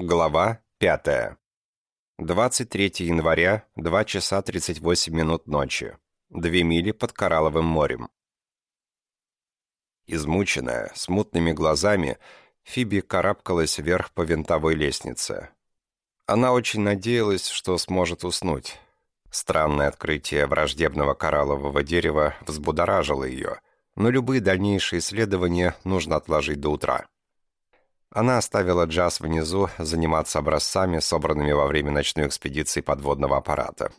Глава 5. 23 января, 2 часа 38 минут ночи. Две мили под Коралловым морем. Измученная, с мутными глазами, Фиби карабкалась вверх по винтовой лестнице. Она очень надеялась, что сможет уснуть. Странное открытие враждебного кораллового дерева взбудоражило ее, но любые дальнейшие исследования нужно отложить до утра. Она оставила Джаз внизу заниматься образцами, собранными во время ночной экспедиции подводного аппарата.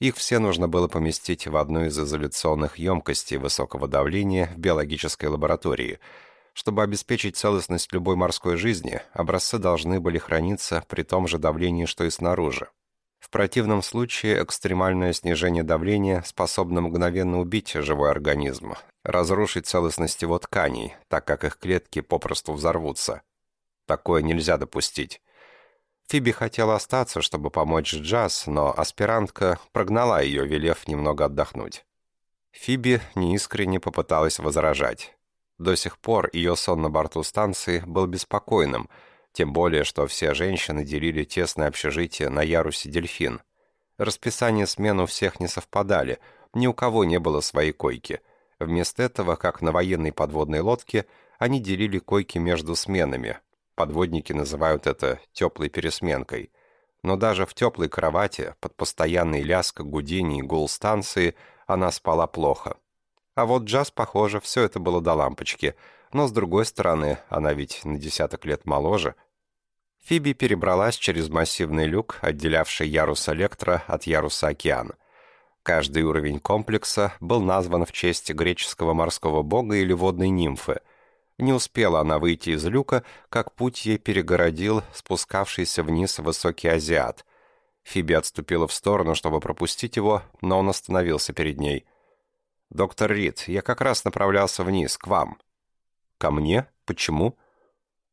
Их все нужно было поместить в одну из изоляционных емкостей высокого давления в биологической лаборатории. Чтобы обеспечить целостность любой морской жизни, образцы должны были храниться при том же давлении, что и снаружи. В противном случае экстремальное снижение давления способно мгновенно убить живой организм, разрушить целостность его тканей, так как их клетки попросту взорвутся. Такое нельзя допустить. Фиби хотела остаться, чтобы помочь Джаз, но аспирантка прогнала ее, велев немного отдохнуть. Фиби неискренне попыталась возражать. До сих пор ее сон на борту станции был беспокойным, тем более, что все женщины делили тесное общежитие на ярусе «Дельфин». Расписание смен у всех не совпадали, ни у кого не было своей койки. Вместо этого, как на военной подводной лодке, они делили койки между сменами, Подводники называют это «теплой пересменкой». Но даже в теплой кровати, под постоянный ляск, гудение и гул станции, она спала плохо. А вот Джаз, похоже, все это было до лампочки. Но, с другой стороны, она ведь на десяток лет моложе. Фиби перебралась через массивный люк, отделявший ярус электро от яруса океана. Каждый уровень комплекса был назван в честь греческого морского бога или водной нимфы – не успела она выйти из люка, как путь ей перегородил спускавшийся вниз высокий азиат. Фиби отступила в сторону, чтобы пропустить его, но он остановился перед ней. «Доктор Рид, я как раз направлялся вниз, к вам». «Ко мне? Почему?»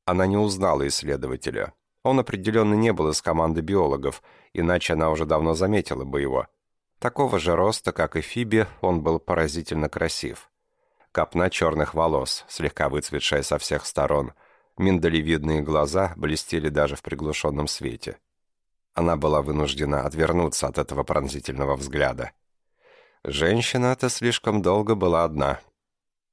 Она не узнала исследователя. Он определенно не был из команды биологов, иначе она уже давно заметила бы его. Такого же роста, как и Фиби, он был поразительно красив копна черных волос, слегка выцветшая со всех сторон. Миндалевидные глаза блестели даже в приглушенном свете. Она была вынуждена отвернуться от этого пронзительного взгляда. Женщина-то слишком долго была одна.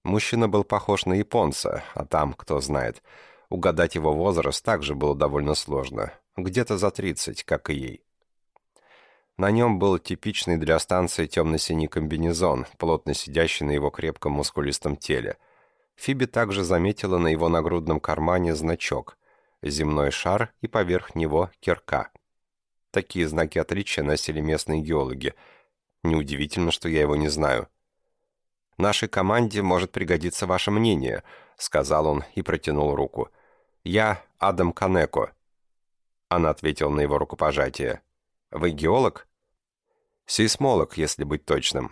Мужчина был похож на японца, а там, кто знает, угадать его возраст также было довольно сложно. Где-то за тридцать, как и ей. На нем был типичный для станции темно-синий комбинезон, плотно сидящий на его крепком мускулистом теле. Фиби также заметила на его нагрудном кармане значок «Земной шар» и поверх него «Кирка». Такие знаки отличия носили местные геологи. Неудивительно, что я его не знаю. «Нашей команде может пригодиться ваше мнение», — сказал он и протянул руку. «Я Адам Канеко». Она ответила на его рукопожатие. «Вы геолог?» Сейсмолог, если быть точным.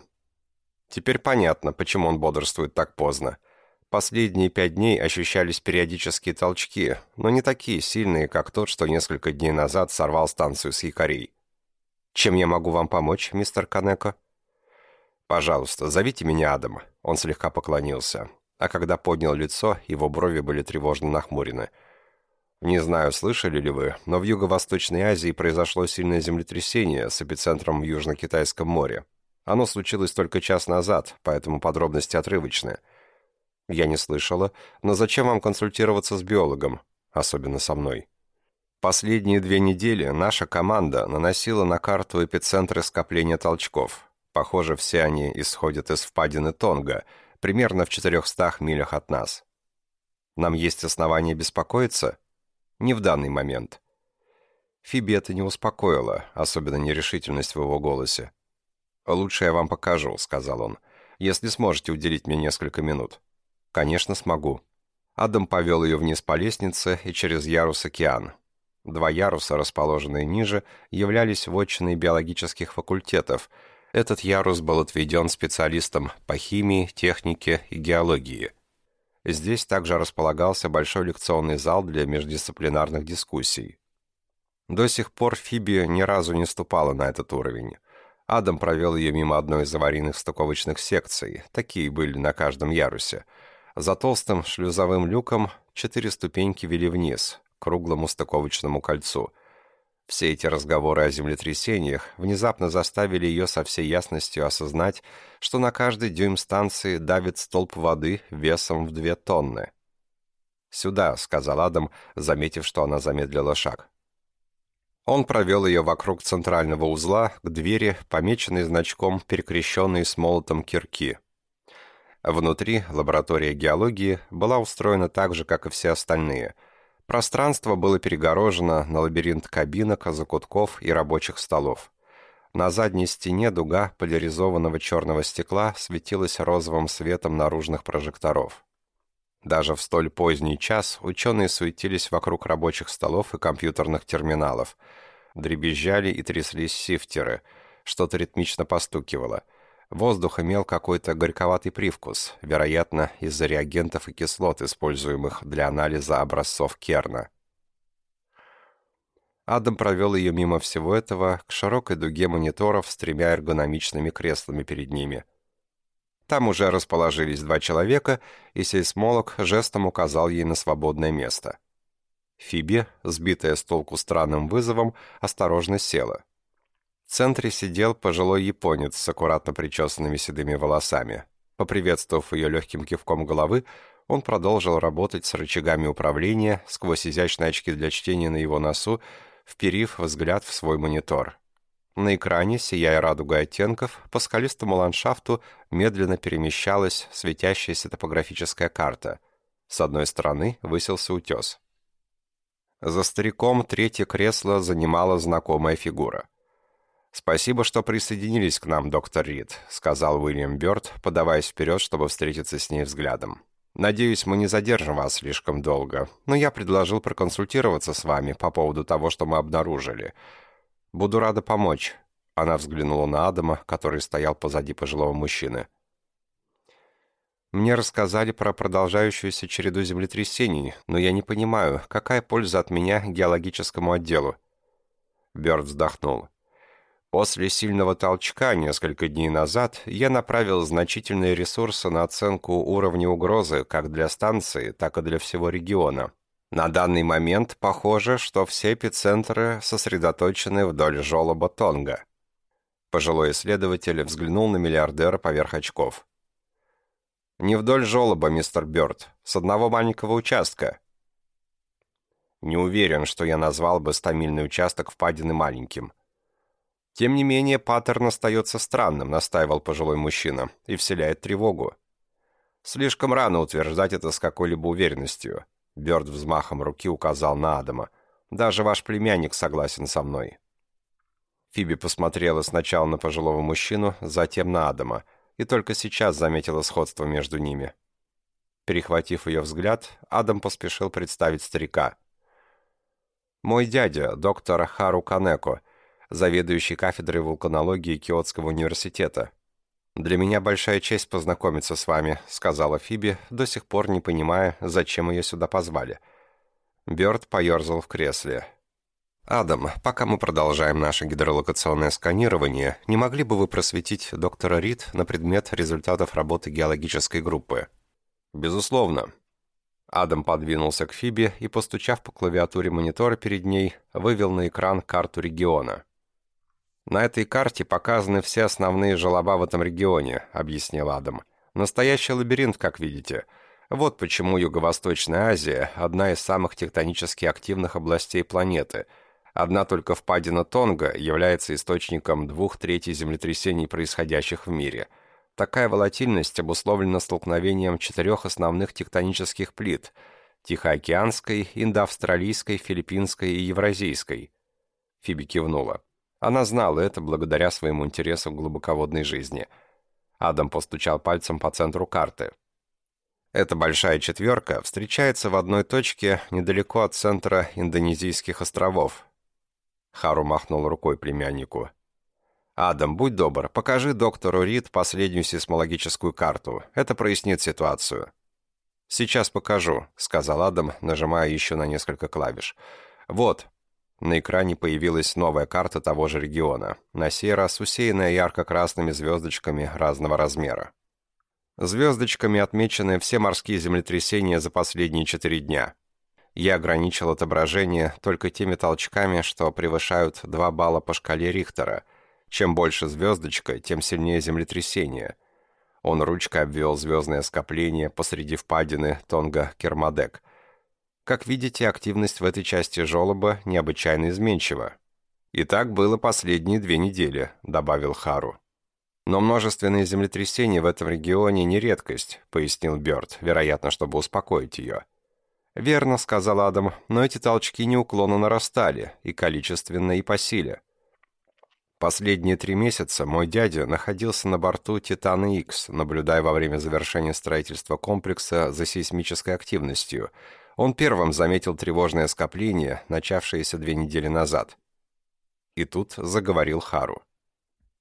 Теперь понятно, почему он бодрствует так поздно. Последние пять дней ощущались периодические толчки, но не такие сильные, как тот, что несколько дней назад сорвал станцию с якорей. «Чем я могу вам помочь, мистер Канеко?» «Пожалуйста, зовите меня Адам». Он слегка поклонился. А когда поднял лицо, его брови были тревожно нахмурены – не знаю, слышали ли вы, но в Юго-Восточной Азии произошло сильное землетрясение с эпицентром в Южно-Китайском море. Оно случилось только час назад, поэтому подробности отрывочные. Я не слышала, но зачем вам консультироваться с биологом, особенно со мной? Последние две недели наша команда наносила на карту эпицентры скопления толчков. Похоже, все они исходят из впадины Тонга, примерно в 400 милях от нас. Нам есть основания беспокоиться? Не в данный момент. Фиби это не успокоило, особенно нерешительность в его голосе. «Лучше я вам покажу», — сказал он, — «если сможете уделить мне несколько минут». «Конечно, смогу». Адам повел ее вниз по лестнице и через ярус океан. Два яруса, расположенные ниже, являлись вотчиной биологических факультетов. Этот ярус был отведен специалистам по химии, технике и геологии. Здесь также располагался большой лекционный зал для междисциплинарных дискуссий. До сих пор Фиби ни разу не ступала на этот уровень. Адам провел ее мимо одной из аварийных стыковочных секций, такие были на каждом ярусе. За толстым шлюзовым люком четыре ступеньки вели вниз, круглому стыковочному кольцу. Все эти разговоры о землетрясениях внезапно заставили ее со всей ясностью осознать, что на каждый дюйм станции давит столб воды весом в две тонны. «Сюда», — сказал Адам, заметив, что она замедлила шаг. Он провел ее вокруг центрального узла к двери, помеченной значком перекрещенной с молотом кирки. Внутри лаборатория геологии была устроена так же, как и все остальные. Пространство было перегорожено на лабиринт кабинок, закутков и рабочих столов. На задней стене дуга поляризованного черного стекла светилась розовым светом наружных прожекторов. Даже в столь поздний час ученые суетились вокруг рабочих столов и компьютерных терминалов. Дребезжали и тряслись сифтеры. Что-то ритмично постукивало. Воздух имел какой-то горьковатый привкус, вероятно, из-за реагентов и кислот, используемых для анализа образцов Керна. Адам провел ее мимо всего этого к широкой дуге мониторов с тремя эргономичными креслами перед ними – там уже расположились два человека, и сейсмолог жестом указал ей на свободное место. Фиби, сбитая с толку странным вызовом, осторожно села. В центре сидел пожилой японец с аккуратно причесанными седыми волосами. Поприветствовав ее легким кивком головы, он продолжил работать с рычагами управления сквозь изящные очки для чтения на его носу, вперив взгляд в свой монитор. На экране, сияя радугой оттенков, по скалистому ландшафту медленно перемещалась светящаяся топографическая карта. С одной стороны высился утес. За стариком третье кресло занимала знакомая фигура. «Спасибо, что присоединились к нам, доктор Рид», — сказал Уильям Бёрд, подаваясь вперед, чтобы встретиться с ней взглядом. «Надеюсь, мы не задержим вас слишком долго, но я предложил проконсультироваться с вами по поводу того, что мы обнаружили». «Буду рада помочь», — она взглянула на Адама, который стоял позади пожилого мужчины. «Мне рассказали про продолжающуюся череду землетрясений, но я не понимаю, какая польза от меня геологическому отделу?» Бёрд вздохнул. После сильного толчка несколько дней назад я направил значительные ресурсы на оценку уровня угрозы как для станции, так и для всего региона. На данный момент похоже, что все эпицентры сосредоточены вдоль желоба Тонга. Пожилой исследователь взглянул на миллиардера поверх очков. «Не вдоль желоба, мистер Бёрд, с одного маленького участка». «Не уверен, что я назвал бы стамильный участок впадины маленьким». «Тем не менее, паттерн остается странным», — настаивал пожилой мужчина, — «и вселяет тревогу». «Слишком рано утверждать это с какой-либо уверенностью». Бёрд взмахом руки указал на Адама. «Даже ваш племянник согласен со мной». Фиби посмотрела сначала на пожилого мужчину, затем на Адама, и только сейчас заметила сходство между ними. Перехватив ее взгляд, Адам поспешил представить старика. «Мой дядя, доктор Хару Канеко, заведующий кафедрой вулканологии Киотского университета. «Для меня большая честь познакомиться с вами», — сказала Фиби, до сих пор не понимая, зачем ее сюда позвали. Бёрд поерзал в кресле. «Адам, пока мы продолжаем наше гидролокационное сканирование, не могли бы вы просветить доктора Рид на предмет результатов работы геологической группы?» «Безусловно». Адам подвинулся к Фиби и, постучав по клавиатуре монитора перед ней, вывел на экран карту региона. «На этой карте показаны все основные желоба в этом регионе», — объяснил Адам. «Настоящий лабиринт, как видите. Вот почему Юго-Восточная Азия — одна из самых тектонически активных областей планеты. Одна только впадина Тонга является источником двух третей землетрясений, происходящих в мире. Такая волатильность обусловлена столкновением четырех основных тектонических плит — Тихоокеанской, Индоавстралийской, Филиппинской и Евразийской. Фиби кивнула. Она знала это благодаря своему интересу к глубоководной жизни. Адам постучал пальцем по центру карты. Эта большая четверка встречается в одной точке недалеко от центра Индонезийских островов. Хару махнул рукой племяннику. «Адам, будь добр, покажи доктору Рид последнюю сейсмологическую карту. Это прояснит ситуацию». «Сейчас покажу», — сказал Адам, нажимая еще на несколько клавиш. «Вот, на экране появилась новая карта того же региона, на сей раз усеянная ярко-красными звездочками разного размера. Звездочками отмечены все морские землетрясения за последние четыре дня. Я ограничил отображение только теми толчками, что превышают 2 балла по шкале Рихтера. Чем больше звездочка, тем сильнее землетрясение. Он ручкой обвел звездное скопление посреди впадины Тонга-Кермадек. Как видите, активность в этой части желоба необычайно изменчива. «И так было последние две недели», — добавил Хару. «Но множественные землетрясения в этом регионе не редкость», — пояснил Бёрд, вероятно, чтобы успокоить ее. «Верно», — сказал Адам, — «но эти толчки неуклонно нарастали, и количественно, и по силе. Последние три месяца мой дядя находился на борту «Титана Икс», наблюдая во время завершения строительства комплекса за сейсмической активностью. Он первым заметил тревожное скопление, начавшееся две недели назад. И тут заговорил Хару.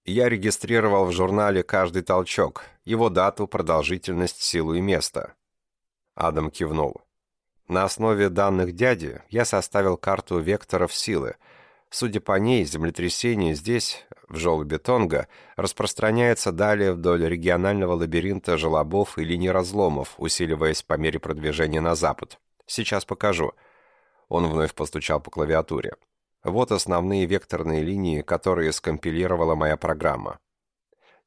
Я регистрировал в журнале каждый толчок, его дату, продолжительность, силу и место. Адам кивнул. На основе данных дяди я составил карту векторов силы. Судя по ней, землетрясение здесь, в желобе Тонга, распространяется далее вдоль регионального лабиринта желобов и линий разломов, усиливаясь по мере продвижения на запад. Сейчас покажу. Он вновь постучал по клавиатуре. Вот основные векторные линии, которые скомпилировала моя программа.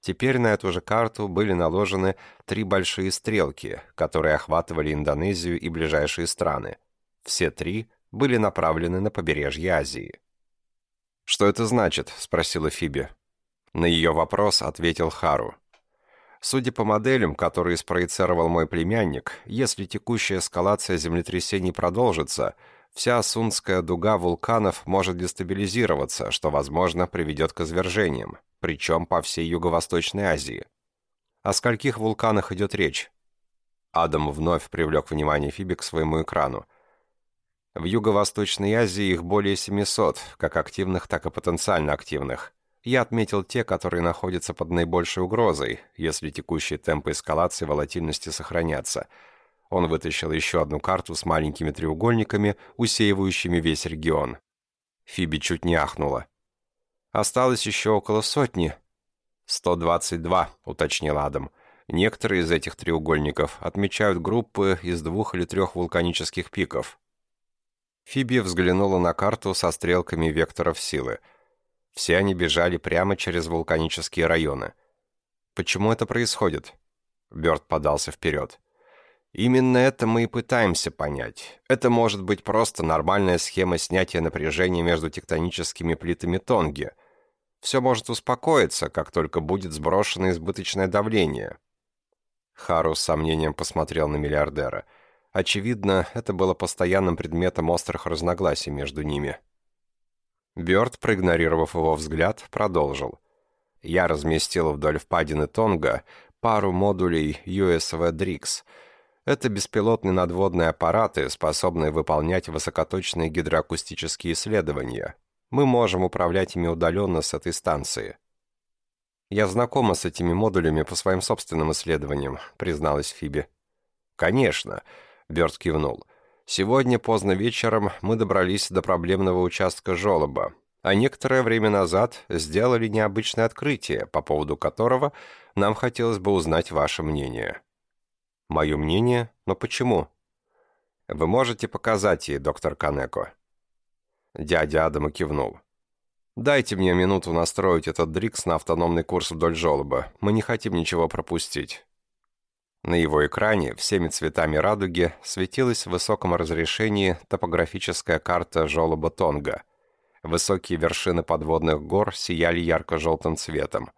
Теперь на эту же карту были наложены три большие стрелки, которые охватывали Индонезию и ближайшие страны. Все три были направлены на побережье Азии. «Что это значит?» — спросила Фиби. На ее вопрос ответил Хару. Судя по моделям, которые спроецировал мой племянник, если текущая эскалация землетрясений продолжится, вся Сунская дуга вулканов может дестабилизироваться, что, возможно, приведет к извержениям причем по всей Юго-Восточной Азии. О скольких вулканах идет речь? Адам вновь привлек внимание Фиби к своему экрану. В Юго-Восточной Азии их более 700, как активных, так и потенциально активных. Я отметил те, которые находятся под наибольшей угрозой, если текущие темпы эскалации волатильности сохранятся. Он вытащил еще одну карту с маленькими треугольниками, усеивающими весь регион. Фиби чуть не ахнула. Осталось еще около сотни». «122», — уточнил Адам. «Некоторые из этих треугольников отмечают группы из двух или трех вулканических пиков». Фиби взглянула на карту со стрелками векторов силы. Все они бежали прямо через вулканические районы. «Почему это происходит?» Бёрд подался вперед. Именно это мы и пытаемся понять. Это может быть просто нормальная схема снятия напряжения между тектоническими плитами Тонги. Все может успокоиться, как только будет сброшено избыточное давление. Хару с сомнением посмотрел на миллиардера. Очевидно, это было постоянным предметом острых разногласий между ними. Бёрд, проигнорировав его взгляд, продолжил. «Я разместил вдоль впадины Тонга пару модулей USV DRIX — это беспилотные надводные аппараты, способные выполнять высокоточные гидроакустические исследования. Мы можем управлять ими удаленно с этой станции. «Я знакома с этими модулями по своим собственным исследованиям», — призналась Фиби. «Конечно», — Бёрд кивнул. «Сегодня поздно вечером мы добрались до проблемного участка желоба, а некоторое время назад сделали необычное открытие, по поводу которого нам хотелось бы узнать ваше мнение». Мое мнение? Но почему? Вы можете показать ей, доктор Канеко. Дядя Адама кивнул. «Дайте мне минуту настроить этот Дрикс на автономный курс вдоль желоба. Мы не хотим ничего пропустить». На его экране всеми цветами радуги светилась в высоком разрешении топографическая карта желоба Тонга. Высокие вершины подводных гор сияли ярко-желтым цветом.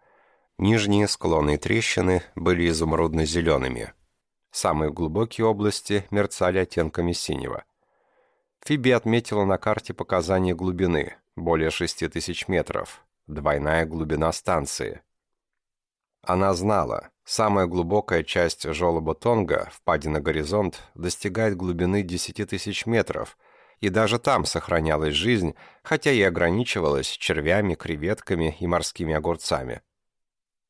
Нижние склоны и трещины были изумрудно-зелеными. Самые глубокие области мерцали оттенками синего. Фиби отметила на карте показания глубины, более 6000 метров, двойная глубина станции. Она знала, самая глубокая часть желоба Тонга, впадина Горизонт, достигает глубины 10 тысяч метров, и даже там сохранялась жизнь, хотя и ограничивалась червями, креветками и морскими огурцами.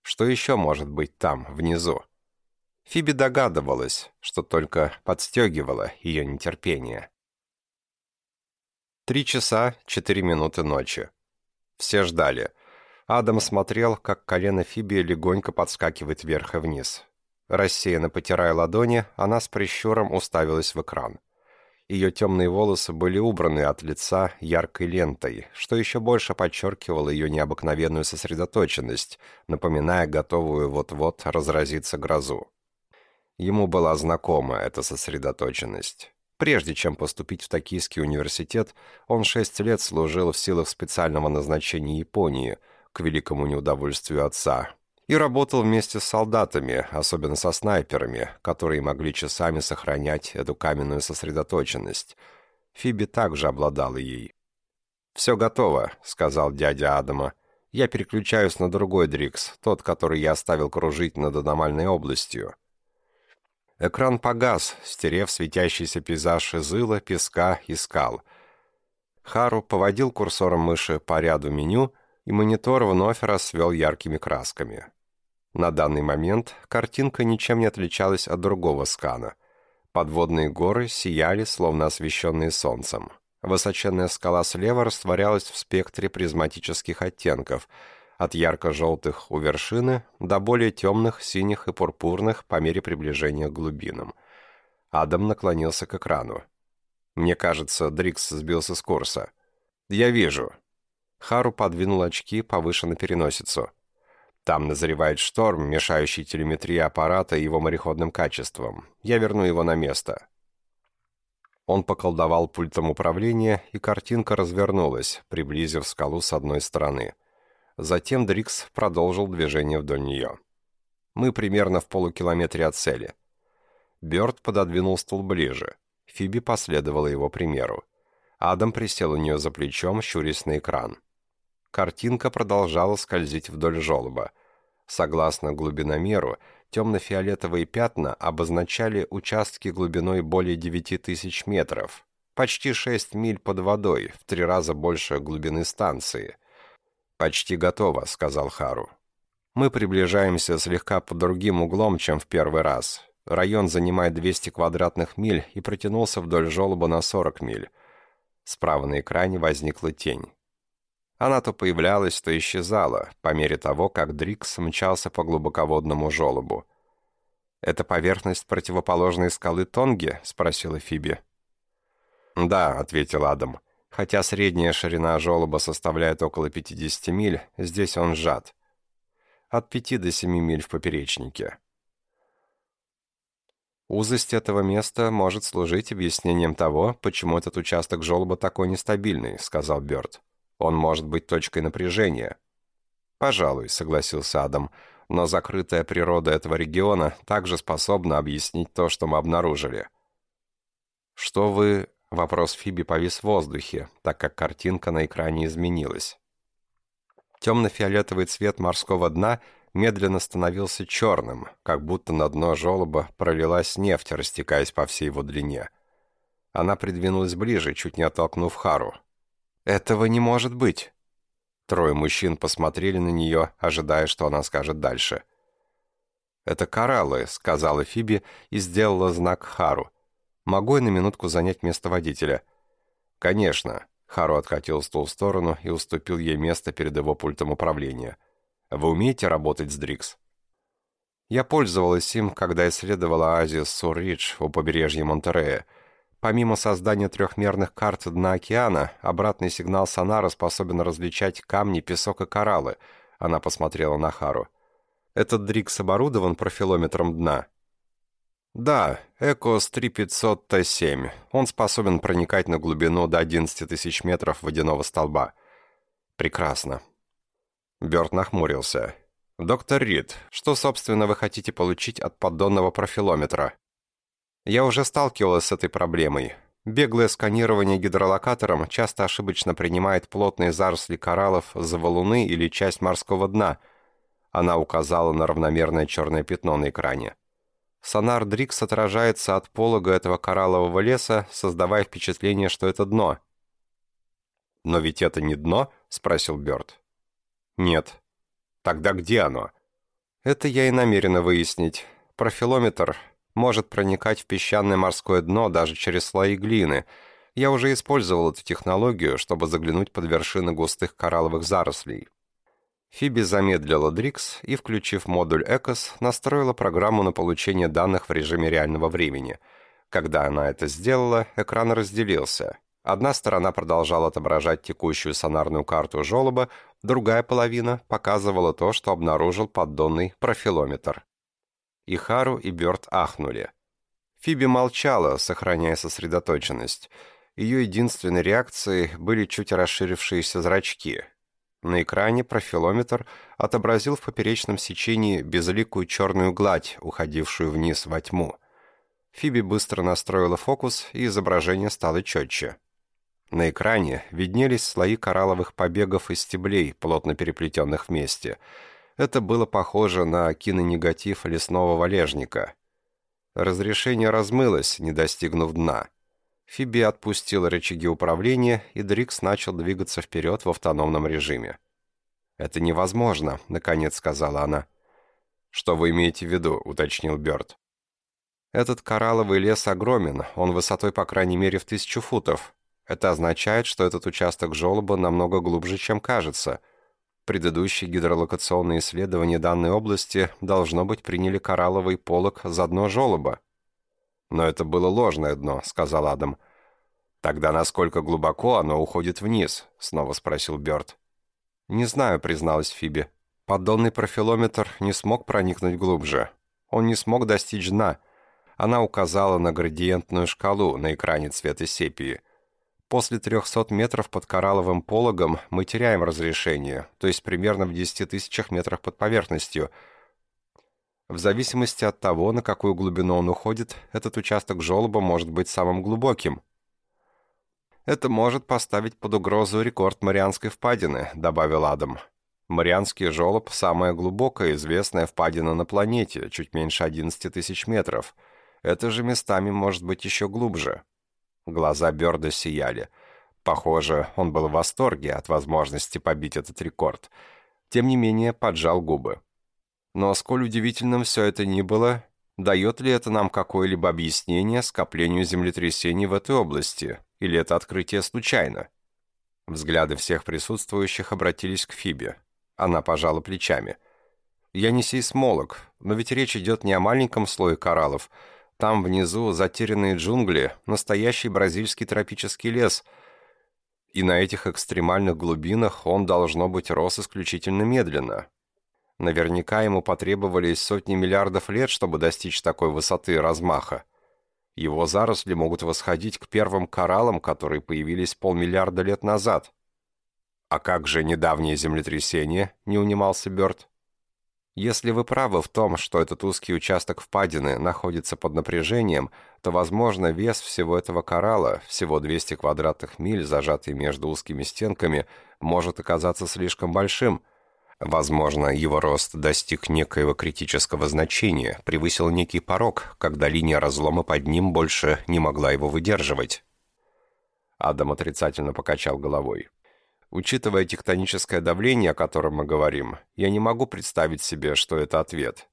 Что еще может быть там, внизу? Фиби догадывалась, что только подстегивало ее нетерпение. Три часа четыре минуты ночи. Все ждали. Адам смотрел, как колено Фиби легонько подскакивает вверх и вниз. Рассеянно потирая ладони, она с прищуром уставилась в экран. Ее темные волосы были убраны от лица яркой лентой, что еще больше подчеркивало ее необыкновенную сосредоточенность, напоминая готовую вот-вот разразиться грозу. Ему была знакома эта сосредоточенность. Прежде чем поступить в Токийский университет, он шесть лет служил в силах специального назначения Японии, к великому неудовольствию отца, и работал вместе с солдатами, особенно со снайперами, которые могли часами сохранять эту каменную сосредоточенность. Фиби также обладала ей. «Все готово», — сказал дядя Адама. «Я переключаюсь на другой Дрикс, тот, который я оставил кружить над аномальной областью». Экран погас, стерев светящийся пейзаж из ила, песка и скал. Хару поводил курсором мыши по ряду меню, и монитор вновь расцвел яркими красками. На данный момент картинка ничем не отличалась от другого скана. Подводные горы сияли, словно освещенные солнцем. Высоченная скала слева растворялась в спектре призматических оттенков — от ярко-желтых у вершины до более темных, синих и пурпурных по мере приближения к глубинам. Адам наклонился к экрану. «Мне кажется, Дрикс сбился с курса». «Я вижу». Хару подвинул очки повыше на переносицу. «Там назревает шторм, мешающий телеметрии аппарата и его мореходным качествам. Я верну его на место». Он поколдовал пультом управления, и картинка развернулась, приблизив скалу с одной стороны. Затем Дрикс продолжил движение вдоль нее. Мы примерно в полукилометре от цели. Бёрд пододвинул стул ближе. Фиби последовала его примеру. Адам присел у нее за плечом, щурясь на экран. Картинка продолжала скользить вдоль желоба. Согласно глубиномеру, темно-фиолетовые пятна обозначали участки глубиной более 9000 метров, почти 6 миль под водой, в три раза больше глубины станции. «Почти готово», — сказал Хару. «Мы приближаемся слегка под другим углом, чем в первый раз. Район занимает 200 квадратных миль и протянулся вдоль желоба на 40 миль. Справа на экране возникла тень. Она то появлялась, то исчезала, по мере того, как Дрикс мчался по глубоководному желобу. «Это поверхность противоположной скалы Тонги?» — спросила Фиби. «Да», — ответил Адам. Хотя средняя ширина желоба составляет около 50 миль, здесь он сжат. От 5 до 7 миль в поперечнике. Узость этого места может служить объяснением того, почему этот участок желоба такой нестабильный, сказал Бёрд. Он может быть точкой напряжения. Пожалуй, согласился Адам, но закрытая природа этого региона также способна объяснить то, что мы обнаружили. Что вы Вопрос Фиби повис в воздухе, так как картинка на экране изменилась. Темно-фиолетовый цвет морского дна медленно становился черным, как будто на дно желоба пролилась нефть, растекаясь по всей его длине. Она придвинулась ближе, чуть не оттолкнув Хару. «Этого не может быть!» Трое мужчин посмотрели на нее, ожидая, что она скажет дальше. «Это кораллы», — сказала Фиби и сделала знак Хару — Могу я на минутку занять место водителя?» «Конечно». Хару откатил стул в сторону и уступил ей место перед его пультом управления. «Вы умеете работать с Дрикс?» Я пользовалась им, когда исследовала оазис Сурридж у побережья Монтерея. Помимо создания трехмерных карт дна океана, обратный сигнал сонара способен различать камни, песок и кораллы. Она посмотрела на Хару. Этот Дрикс оборудован профилометром дна. Да, Экос 3500 Т7. Он способен проникать на глубину до 11 тысяч метров водяного столба. Прекрасно. Бёрд нахмурился. «Доктор Рид, что, собственно, вы хотите получить от поддонного профилометра?» «Я уже сталкивалась с этой проблемой. Беглое сканирование гидролокатором часто ошибочно принимает плотные заросли кораллов за валуны или часть морского дна». Она указала на равномерное черное пятно на экране. Сонар Дрикс отражается от полога этого кораллового леса, создавая впечатление, что это дно. «Но ведь это не дно?» — спросил Бёрд. «Нет». «Тогда где оно?» «Это я и намерена выяснить. Профилометр может проникать в песчаное морское дно даже через слои глины. Я уже использовал эту технологию, чтобы заглянуть под вершины густых коралловых зарослей. Фиби замедлила Дрикс и, включив модуль ECOS, настроила программу на получение данных в режиме реального времени. Когда она это сделала, экран разделился. Одна сторона продолжала отображать текущую сонарную карту желоба, другая половина показывала то, что обнаружил поддонный профилометр. И Хару, и Бёрд ахнули. Фиби молчала, сохраняя сосредоточенность. Ее единственной реакцией были чуть расширившиеся зрачки. На экране профилометр отобразил в поперечном сечении безликую черную гладь, уходившую вниз во тьму. Фиби быстро настроила фокус, и изображение стало четче. На экране виднелись слои коралловых побегов и стеблей, плотно переплетенных вместе. Это было похоже на кинонегатив лесного валежника. Разрешение размылось, не достигнув дна. Фиби отпустила рычаги управления, и Дрикс начал двигаться вперед в автономном режиме. «Это невозможно», — наконец сказала она. «Что вы имеете в виду?» — уточнил Бёрд. «Этот коралловый лес огромен, он высотой по крайней мере в тысячу футов. Это означает, что этот участок желоба намного глубже, чем кажется. Предыдущие гидролокационные исследования данной области, должно быть, приняли коралловый полог за дно желоба». «Но это было ложное дно», — сказал Адам. «Тогда насколько глубоко оно уходит вниз?» — снова спросил Бёрд. «Не знаю», — призналась Фиби. «Поддонный профилометр не смог проникнуть глубже. Он не смог достичь дна». Она указала на градиентную шкалу на экране цвета сепии. После 300 метров под коралловым пологом мы теряем разрешение, то есть примерно в 10 тысячах метрах под поверхностью — в зависимости от того, на какую глубину он уходит, этот участок желоба может быть самым глубоким. «Это может поставить под угрозу рекорд Марианской впадины», — добавил Адам. Марианский желоб — самая глубокая известная впадина на планете, чуть меньше 11 тысяч метров. Это же местами может быть еще глубже. Глаза Бёрда сияли. Похоже, он был в восторге от возможности побить этот рекорд. Тем не менее, поджал губы. Но сколь удивительным все это ни было, дает ли это нам какое-либо объяснение скоплению землетрясений в этой области, или это открытие случайно? Взгляды всех присутствующих обратились к Фибе. Она пожала плечами. «Я не сейсмолог, но ведь речь идет не о маленьком слое кораллов. Там внизу затерянные джунгли, настоящий бразильский тропический лес. И на этих экстремальных глубинах он, должно быть, рос исключительно медленно, Наверняка ему потребовались сотни миллиардов лет, чтобы достичь такой высоты и размаха. Его заросли могут восходить к первым кораллам, которые появились полмиллиарда лет назад. «А как же недавнее землетрясение?» — не унимался Бёрд. «Если вы правы в том, что этот узкий участок впадины находится под напряжением, то, возможно, вес всего этого коралла, всего 200 квадратных миль, зажатый между узкими стенками, может оказаться слишком большим, Возможно, его рост достиг некоего критического значения, превысил некий порог, когда линия разлома под ним больше не могла его выдерживать. Адам отрицательно покачал головой. Учитывая тектоническое давление, о котором мы говорим, я не могу представить себе, что это ответ.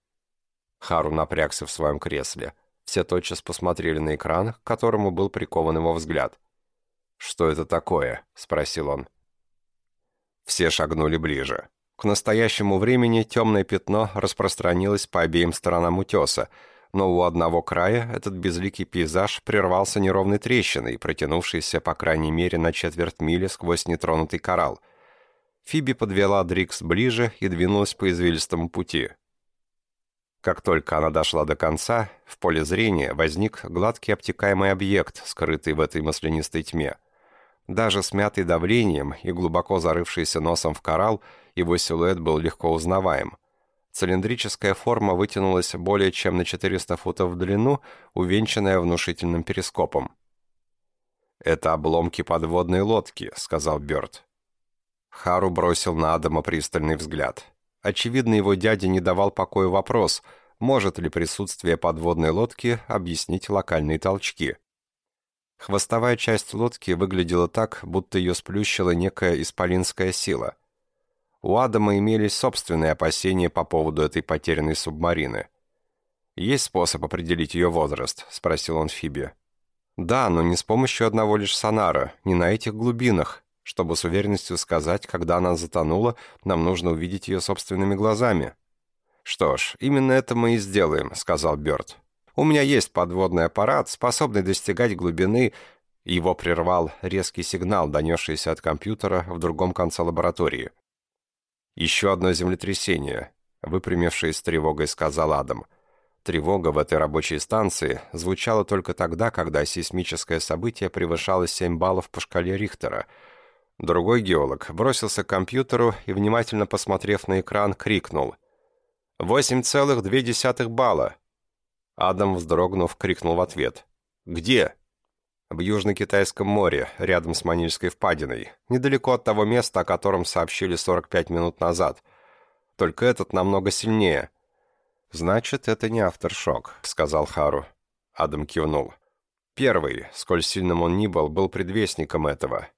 Хару напрягся в своем кресле. Все тотчас посмотрели на экран, к которому был прикован его взгляд. «Что это такое?» — спросил он. Все шагнули ближе. К настоящему времени темное пятно распространилось по обеим сторонам утеса, но у одного края этот безликий пейзаж прервался неровной трещиной, протянувшейся по крайней мере на четверть мили сквозь нетронутый коралл. Фиби подвела Дрикс ближе и двинулась по извилистому пути. Как только она дошла до конца, в поле зрения возник гладкий обтекаемый объект, скрытый в этой маслянистой тьме. Даже смятый давлением и глубоко зарывшийся носом в коралл, его силуэт был легко узнаваем. Цилиндрическая форма вытянулась более чем на 400 футов в длину, увенчанная внушительным перископом. «Это обломки подводной лодки», — сказал Бёрд. Хару бросил на Адама пристальный взгляд. Очевидно, его дядя не давал покоя вопрос, может ли присутствие подводной лодки объяснить локальные толчки. Хвостовая часть лодки выглядела так, будто ее сплющила некая исполинская сила — у Адама имелись собственные опасения по поводу этой потерянной субмарины. «Есть способ определить ее возраст?» — спросил он Фиби. «Да, но не с помощью одного лишь сонара, не на этих глубинах. Чтобы с уверенностью сказать, когда она затонула, нам нужно увидеть ее собственными глазами». «Что ж, именно это мы и сделаем», — сказал Бёрд. У меня есть подводный аппарат, способный достигать глубины...» Его прервал резкий сигнал, донесшийся от компьютера в другом конце лаборатории. «Еще одно землетрясение», — выпрямившись с тревогой, сказал Адам. Тревога в этой рабочей станции звучала только тогда, когда сейсмическое событие превышало 7 баллов по шкале Рихтера. Другой геолог бросился к компьютеру и, внимательно посмотрев на экран, крикнул. «8,2 балла!» Адам, вздрогнув, крикнул в ответ. «Где?» «В Южно-Китайском море, рядом с Манильской впадиной, недалеко от того места, о котором сообщили 45 минут назад. Только этот намного сильнее». «Значит, это не авторшок», — сказал Хару. Адам кивнул. «Первый, сколь сильным он ни был, был предвестником этого».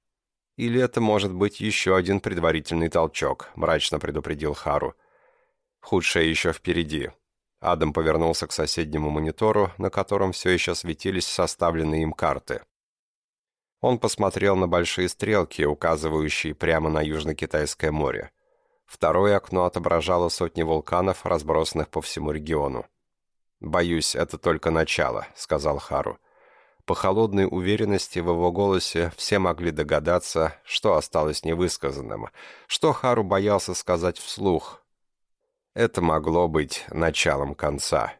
«Или это может быть еще один предварительный толчок», — мрачно предупредил Хару. «Худшее еще впереди. Адам повернулся к соседнему монитору, на котором все еще светились составленные им карты. Он посмотрел на большие стрелки, указывающие прямо на Южно-Китайское море. Второе окно отображало сотни вулканов, разбросанных по всему региону. «Боюсь, это только начало», — сказал Хару. По холодной уверенности в его голосе все могли догадаться, что осталось невысказанным, что Хару боялся сказать вслух, это могло быть началом конца.